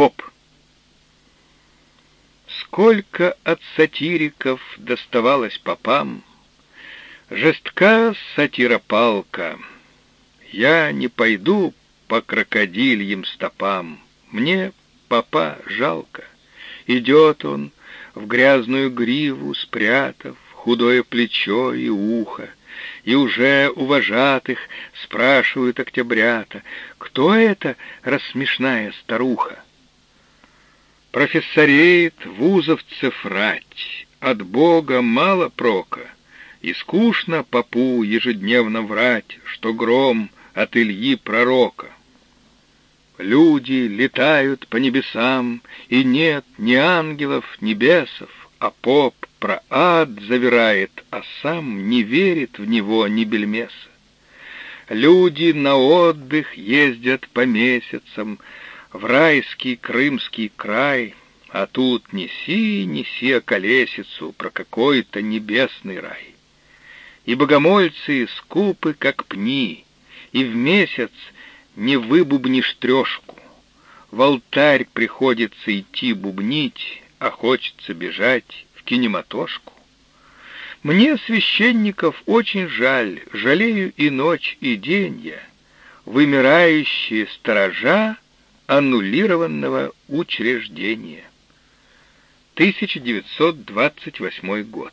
Поп. Сколько от сатириков доставалось попам, Жестка сатиропалка. Я не пойду по крокодильям стопам, Мне попа жалко. Идет он, в грязную гриву спрятав Худое плечо и ухо, И уже у вожатых спрашивают октябрята, Кто это рассмешная старуха? Профессореет вузовцев рать, От Бога мало прока, И скучно попу ежедневно врать, Что гром от Ильи пророка. Люди летают по небесам, И нет ни ангелов, ни бесов, А поп про ад завирает, А сам не верит в него ни бельмеса. Люди на отдых ездят по месяцам, в райский крымский край, а тут неси, неси околесицу про какой-то небесный рай. И богомольцы скупы, как пни, и в месяц не выбубнишь трешку. В алтарь приходится идти бубнить, а хочется бежать в кинематошку. Мне священников очень жаль, жалею и ночь, и день я, вымирающие сторожа аннулированного учреждения. 1928 год.